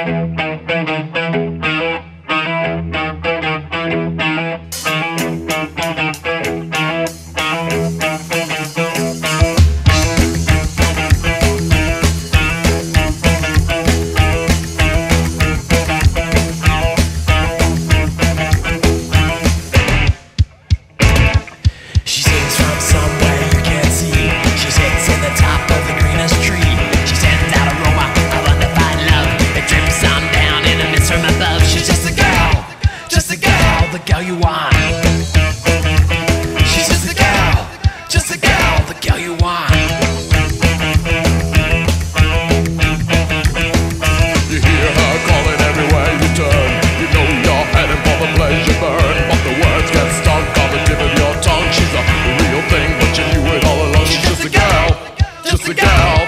She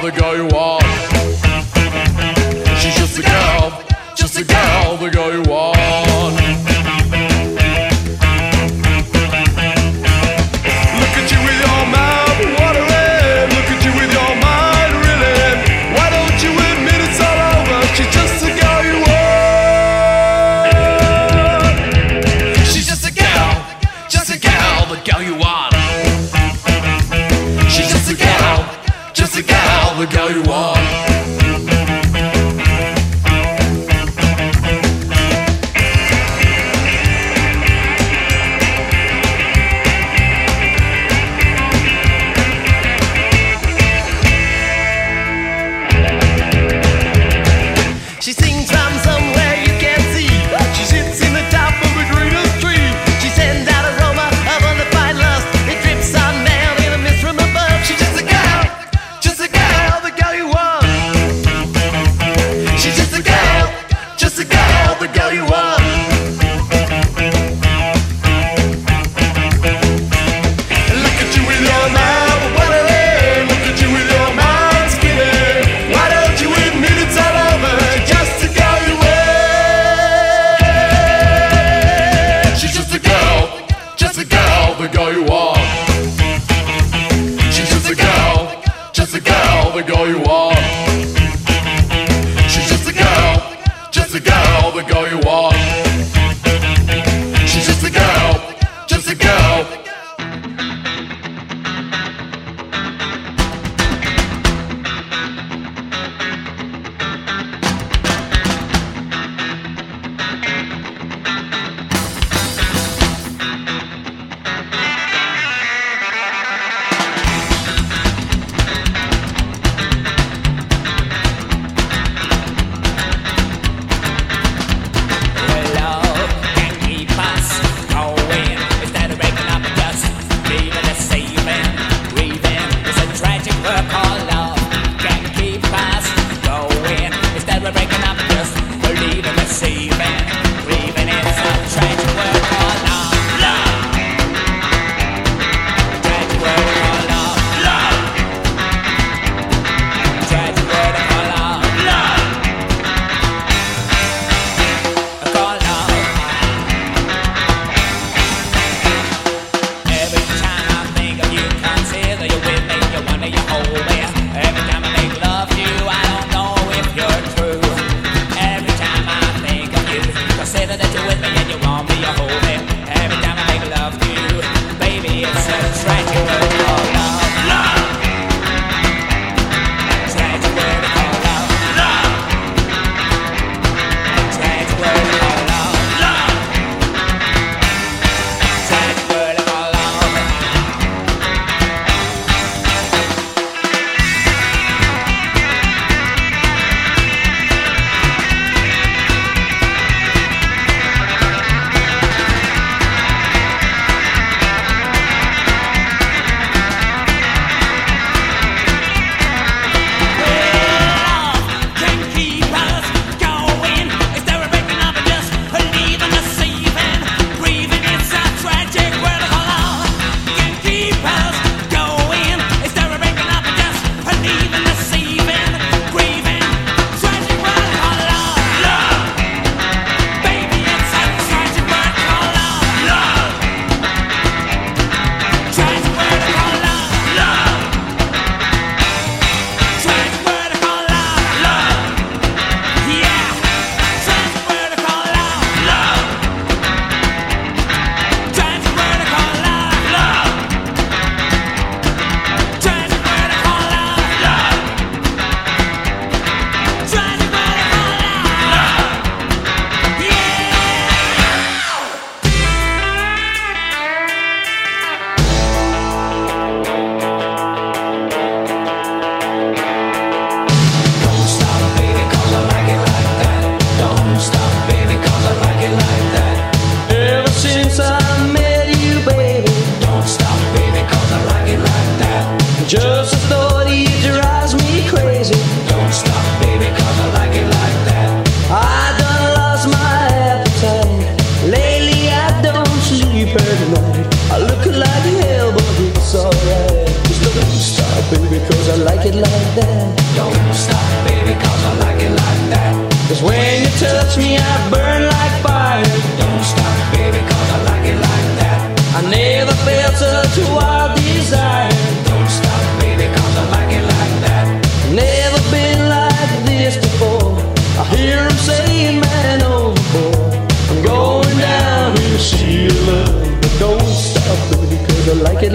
a girl, the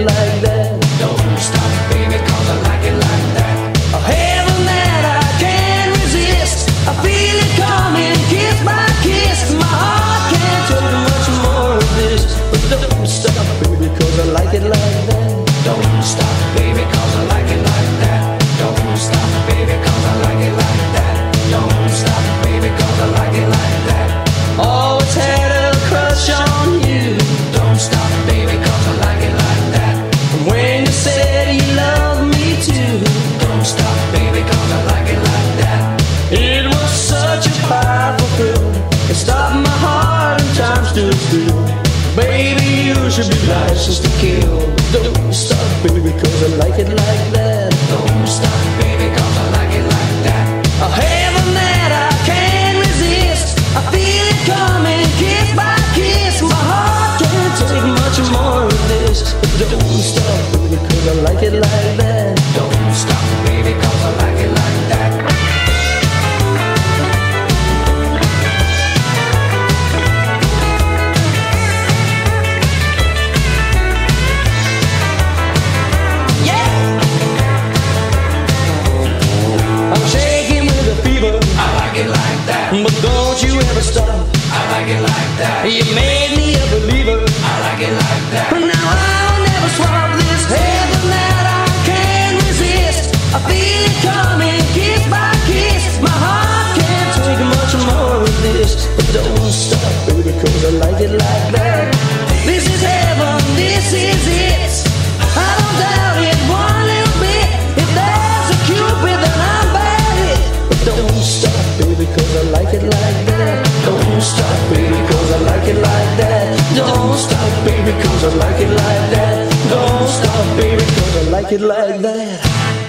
like that. Don't stop, like it like that.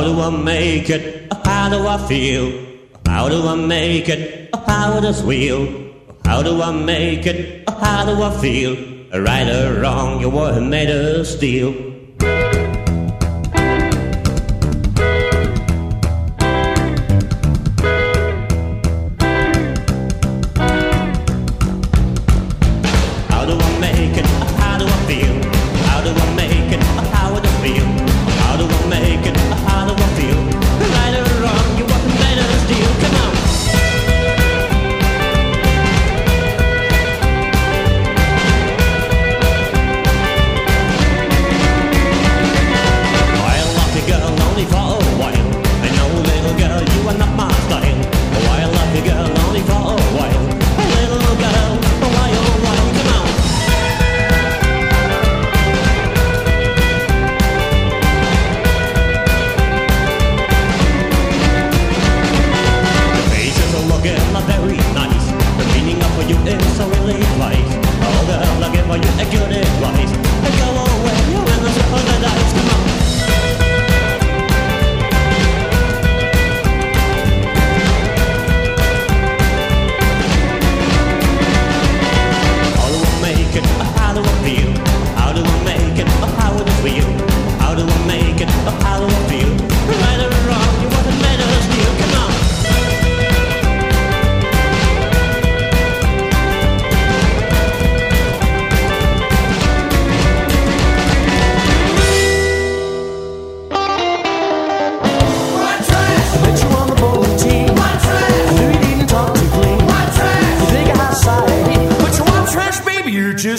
How do I make it? How do I feel? How do I make it? How does feel? How do I make it? How do I feel? Right or wrong, you were made of steel.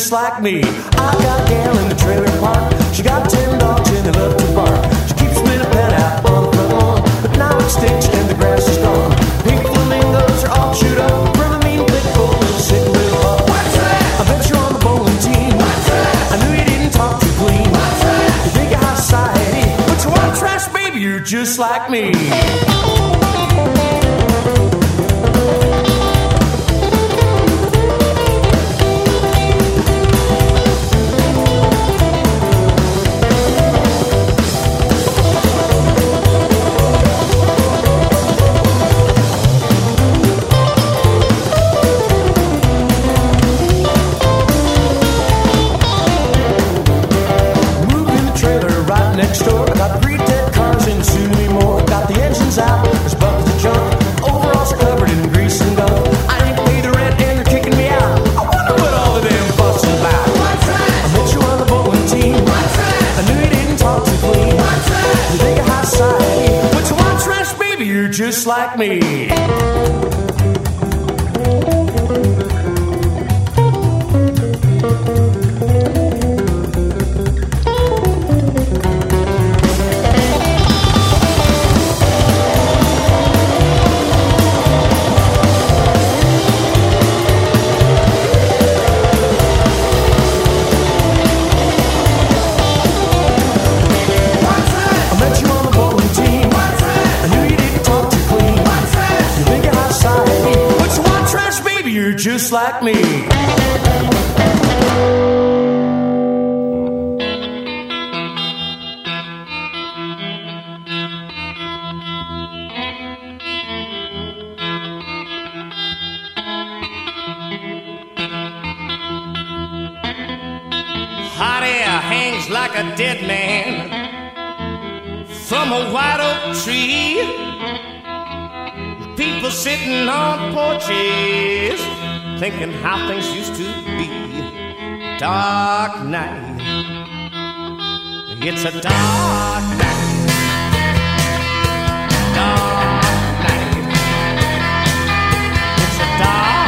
just like me. I got Gail in the trailer park. She got ten dogs and they love to bark. She keeps spinning a pen out on the lawn, but now it's stinks and the grass is gone. Pink flamingos are all chewed up from a mean pit bull and a sick little pup. I bet you're on the bowling team. I knew you didn't talk to Gleam. You think you're high society, but you want trash, baby. You're just like me. sitting on porches, thinking how things used to be. Dark night. It's a dark night. Dark night. It's a dark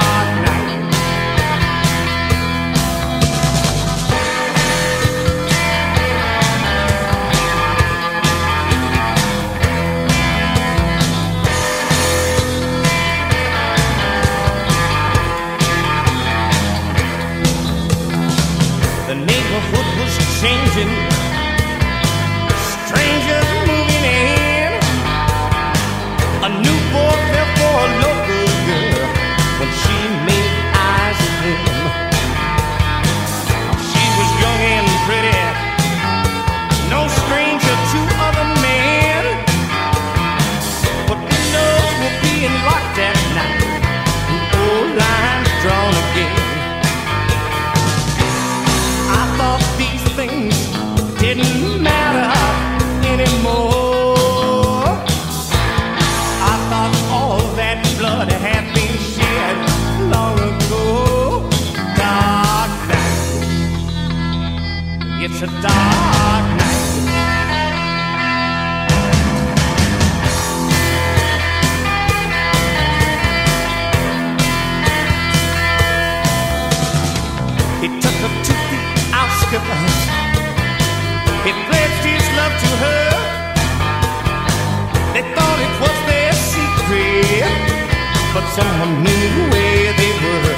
someone knew where they were.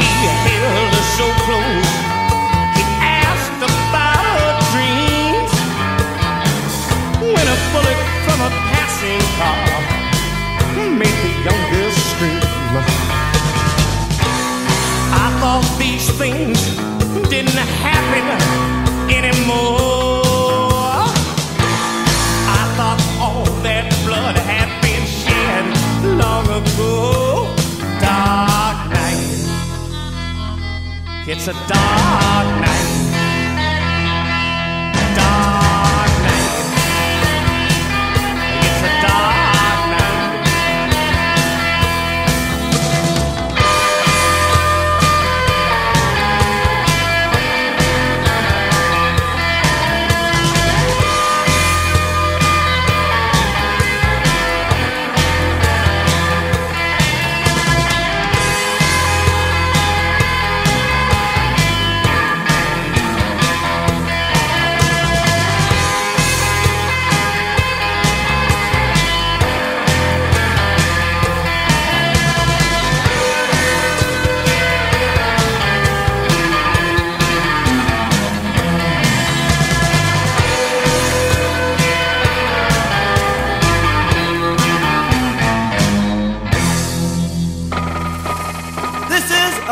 He held her so close. He asked about her dreams. When a bullet from a passing car made the young girl scream. I thought these things didn't happen anymore. long ago. Dark night. It's a dark night.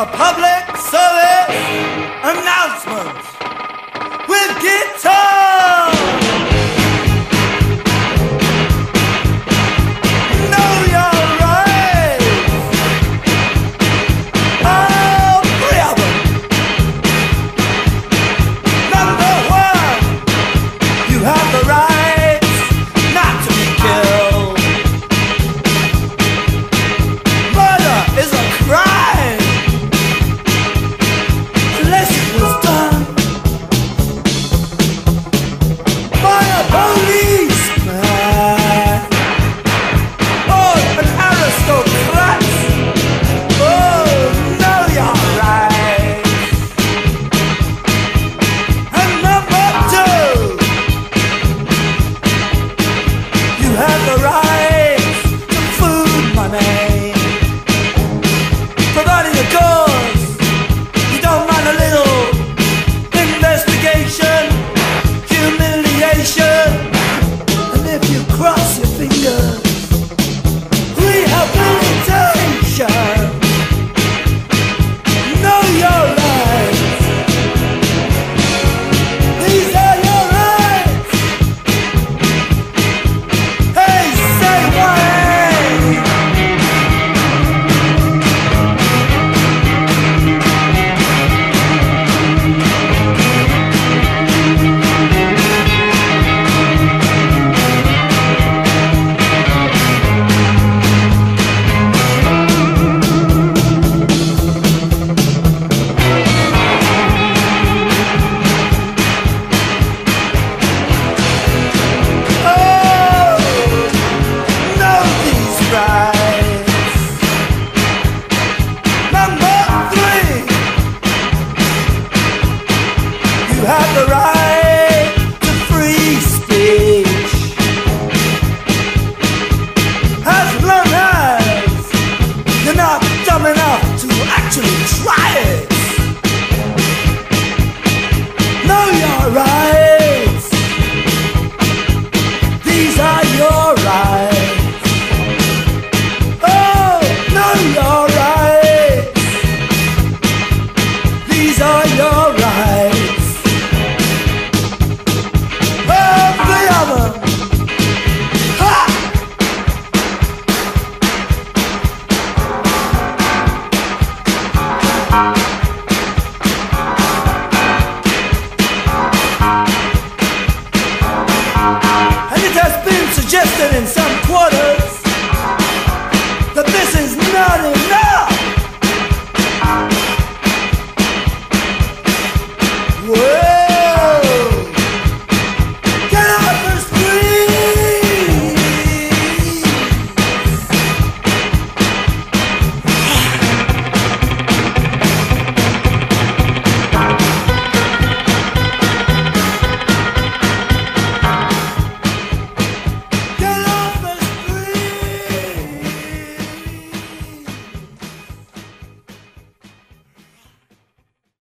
a pup.